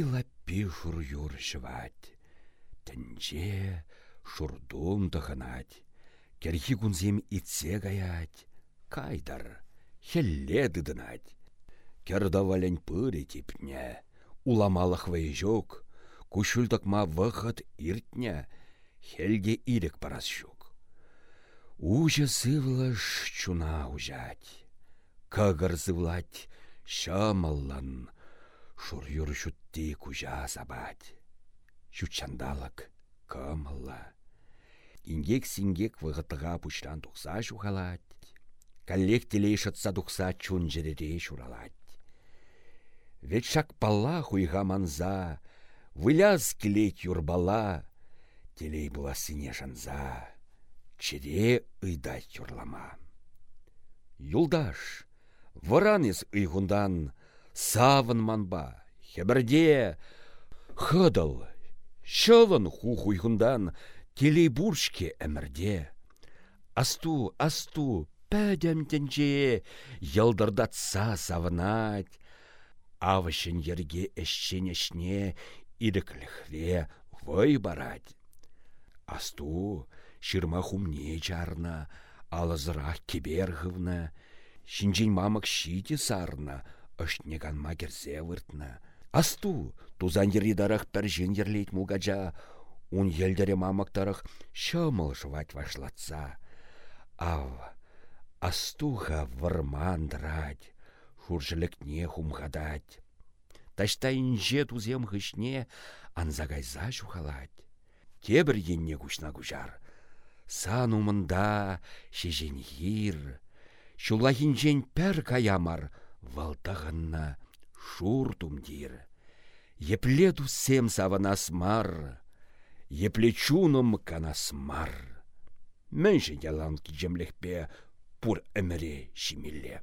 лаппи шур юр шывать. Тінже шурдум тăхынать. Керхи кунзем итсе гаять. Кайдар, хелле дыдынать. Керда валень пыре типне. Уламалах вайжок. Кушултакма вахат иртня. Хелге ирек парас. Уже сывлаш чуна ужать. Кагар зывлать шамаллан. Шур юр шутти кужа сабать. Шутчандалак кымылла. Ингек-сингек вғытыға пұшран тұқса шухалать. Коллег телей шатса тұқса чун жерере шуралать. Вет шак палла хуйға манза, выляз келет юрбала, телей была сине жанза, чере ыйдай юрлама. Юлдаш, варанес ыйгундан, савын манба, хебірде, хыдыл, шылын хухуйгундан, телей буршке әмірде. Асту, асту, пәдем тенче, йылдырдатса савынать, Авышын ерге әшчен-әшне ирікліхве вой барать. Асту шырма хумне жарна, алызырақ кебергівна, шинжен мамык шите сарна, ұшне ганма керсе выртна. Асту тузан дарах пәржен ерлейт ун елдері мамыктарық шымыл жывать вашлатса. Ав, астуға вырмандрать, не хумхадать. Ташта инже тузем хышне анзагайза шухалать. Тебір енне кушна кужар. Сан умында шежен хир. Шула хинжен пәр каямар валтағынна шур тумдир. Епле сем саванас мар. Епле чуным канас мар. Мэнші ялан кижемлехпе пур әміре шимилле.